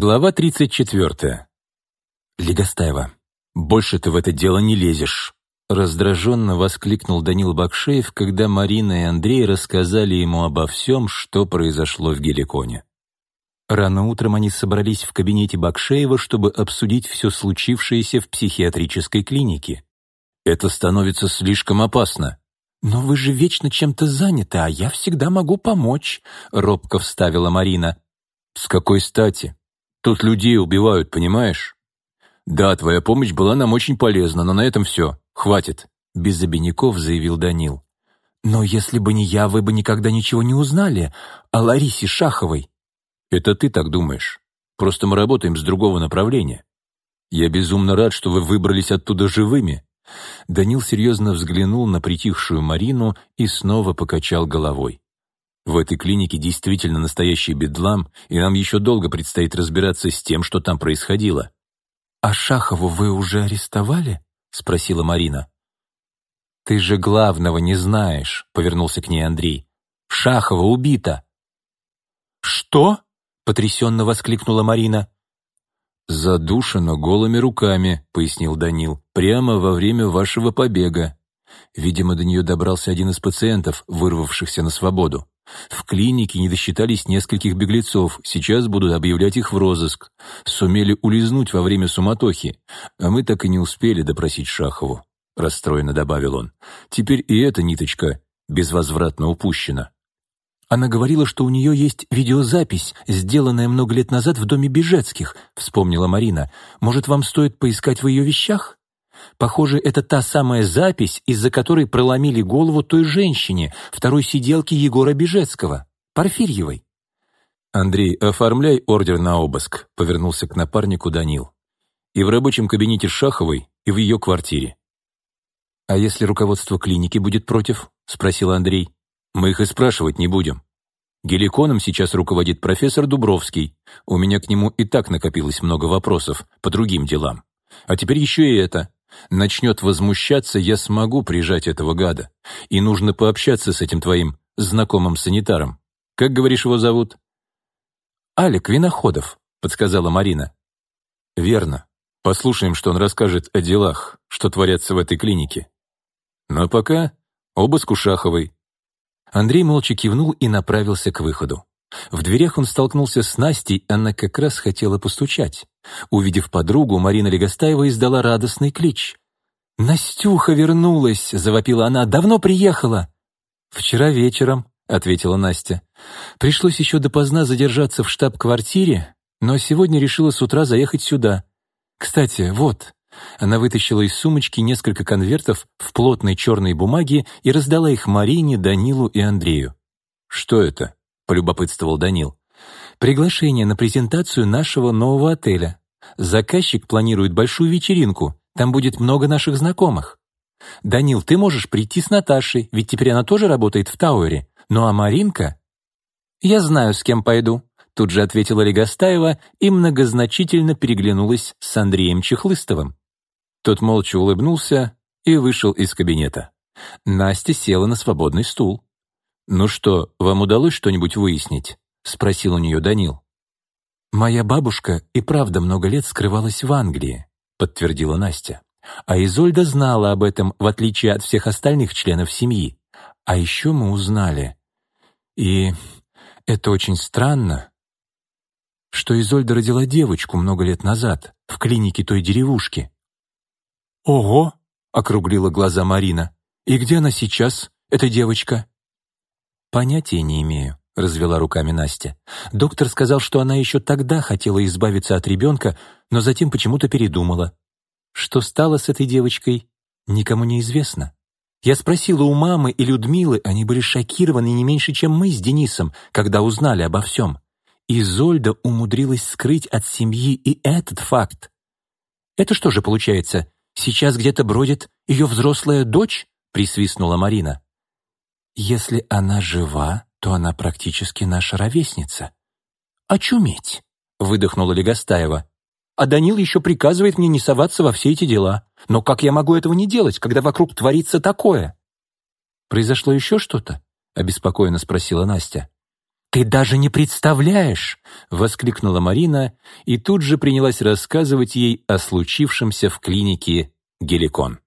Глава 34. «Легостаева, больше ты в это дело не лезешь!» Раздраженно воскликнул Данил Бакшеев, когда Марина и Андрей рассказали ему обо всем, что произошло в Геликоне. Рано утром они собрались в кабинете Бакшеева, чтобы обсудить все случившееся в психиатрической клинике. «Это становится слишком опасно». «Но вы же вечно чем-то заняты, а я всегда могу помочь», — робко вставила Марина. «С какой стати? Тут людей убивают, понимаешь? Да, твоя помощь была нам очень полезна, но на этом все. Хватит», — без обиняков заявил Данил. «Но если бы не я, вы бы никогда ничего не узнали о Ларисе Шаховой». «Это ты так думаешь. Просто мы работаем с другого направления. Я безумно рад, что вы выбрались оттуда живыми». Данил серьезно взглянул на притихшую Марину и снова покачал головой. В этой клинике действительно настоящий бедлам, и нам еще долго предстоит разбираться с тем, что там происходило». «А Шахову вы уже арестовали?» — спросила Марина. «Ты же главного не знаешь», — повернулся к ней Андрей. «Шахова убита». «Что?» — потрясенно воскликнула Марина. «Задушена голыми руками», — пояснил Данил, «прямо во время вашего побега. Видимо, до нее добрался один из пациентов, вырвавшихся на свободу. В клинике не досчитались нескольких беглецов, сейчас будут объявлять их в розыск. Сумели улизнуть во время суматохи, а мы так и не успели допросить Шахову», — расстроенно добавил он. «Теперь и эта ниточка безвозвратно упущена». «Она говорила, что у нее есть видеозапись, сделанная много лет назад в доме Бежецких», — вспомнила Марина. «Может, вам стоит поискать в ее вещах?» Похоже, это та самая запись, из-за которой проломили голову той женщине, второй сиделке Егора Бежецкого, Порфирьевой. «Андрей, оформляй ордер на обыск», — повернулся к напарнику Данил. «И в рабочем кабинете Шаховой, и в ее квартире». «А если руководство клиники будет против?» — спросил Андрей. «Мы их и спрашивать не будем. Геликоном сейчас руководит профессор Дубровский. У меня к нему и так накопилось много вопросов по другим делам. А теперь еще и это. Начнет возмущаться, я смогу прижать этого гада. И нужно пообщаться с этим твоим знакомым санитаром. Как, говоришь, его зовут?» «Алик Виноходов», — подсказала Марина. «Верно. Послушаем, что он расскажет о делах, что творятся в этой клинике. Но пока обыск у Шаховой». Андрей молча кивнул и направился к выходу. В дверях он столкнулся с Настей, она как раз хотела постучать. Увидев подругу, Марина Легостаева издала радостный клич. «Настюха вернулась!» — завопила она. «Давно приехала!» «Вчера вечером», — ответила Настя. «Пришлось еще допоздна задержаться в штаб-квартире, но сегодня решила с утра заехать сюда. Кстати, вот». Она вытащила из сумочки несколько конвертов в плотной черной бумаге и раздала их Марине, Данилу и Андрею. «Что это?» — полюбопытствовал Данил. Приглашение на презентацию нашего нового отеля. Заказчик планирует большую вечеринку, там будет много наших знакомых. Данил, ты можешь прийти с Наташей, ведь теперь она тоже работает в Тауэре. Ну а Маринка? Я знаю, с кем пойду, тут же ответила Легостаева и многозначительно переглянулась с Андреем Чехлыстовым. Тот молча улыбнулся и вышел из кабинета. Настя села на свободный стул. «Ну что, вам удалось что-нибудь выяснить?» — спросил у нее Данил. «Моя бабушка и правда много лет скрывалась в Англии», — подтвердила Настя. «А Изольда знала об этом, в отличие от всех остальных членов семьи. А еще мы узнали, и это очень странно, что Изольда родила девочку много лет назад в клинике той деревушки». «Ого!» — округлила глаза Марина. «И где она сейчас, эта девочка?» «Понятия не имею», развела руками Настя. Доктор сказал, что она еще тогда хотела избавиться от ребенка, но затем почему-то передумала. Что стало с этой девочкой, никому не известно. Я спросила у мамы и Людмилы, они были шокированы не меньше, чем мы с Денисом, когда узнали обо всем. Изольда умудрилась скрыть от семьи и этот факт. «Это что же получается, сейчас где-то бродит ее взрослая дочь?» — присвистнула Марина. «Если она жива, то она практически наша ровесница. «Очуметь!» — выдохнула Легостаева. «А Данил еще приказывает мне не соваться во все эти дела. Но как я могу этого не делать, когда вокруг творится такое?» «Произошло еще что-то?» — обеспокоенно спросила Настя. «Ты даже не представляешь!» — воскликнула Марина и тут же принялась рассказывать ей о случившемся в клинике Геликон.